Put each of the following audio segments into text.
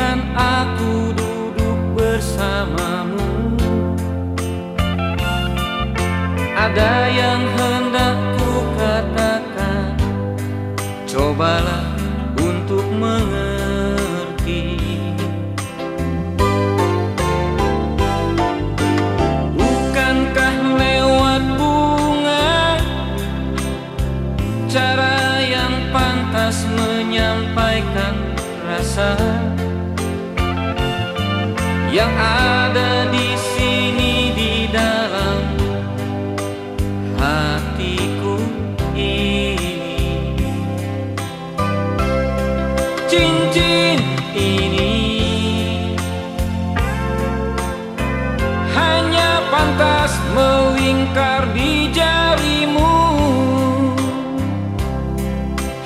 Izinkan aku duduk bersamamu. Ada yang hendak ku katakan Cobalah untuk mengerti. Bukankah lewat bunga Cara yang pantas menyampaikan rasa ini. Hanya pantas melingkar di jarimu.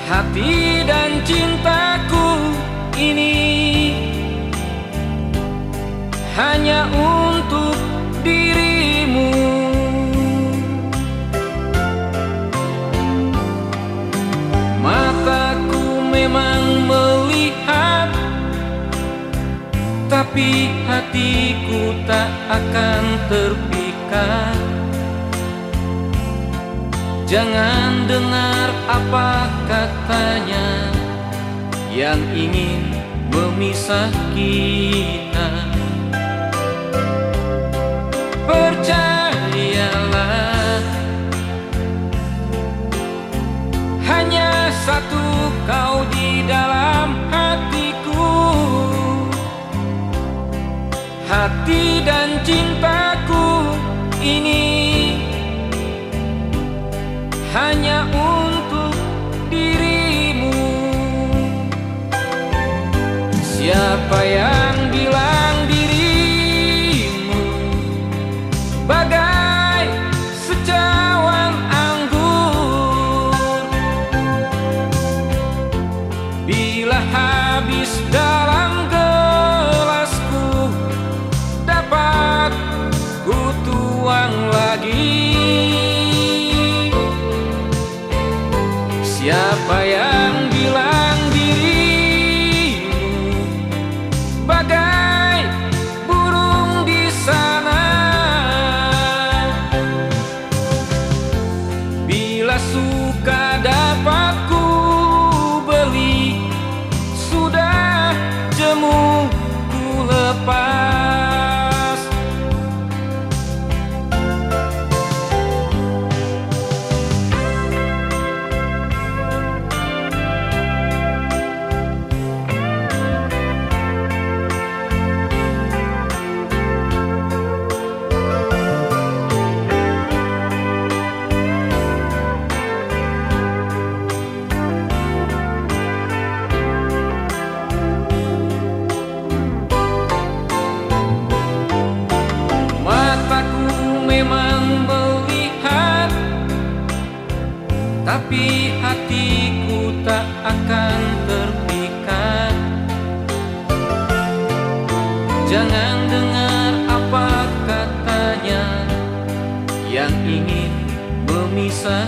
Hati dan cintaku ini hanya untuk Tapi hatiku tak akan terpikat Jangan dengar apa katanya Yang ingin memisah kita Hati dan cintaku ini. Hanya untuk dirimu. Siapa yang bilang dirimu Bagai secawan anggur? Bila habis dalam Siapa yang Tapi hatiku tak akan terpikat. Jangan dengar apa katanya Yang ingin memisah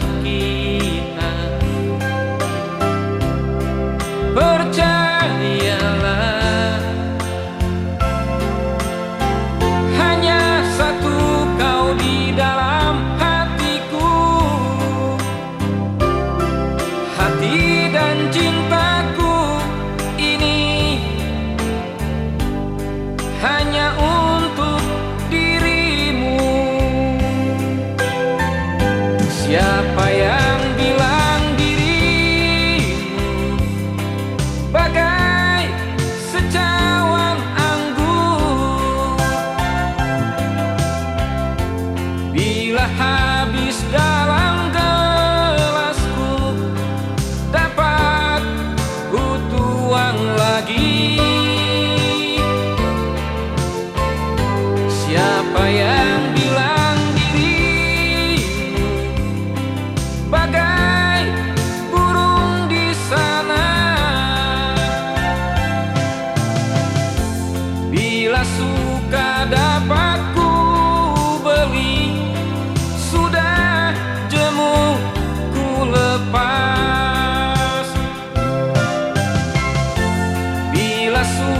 coração.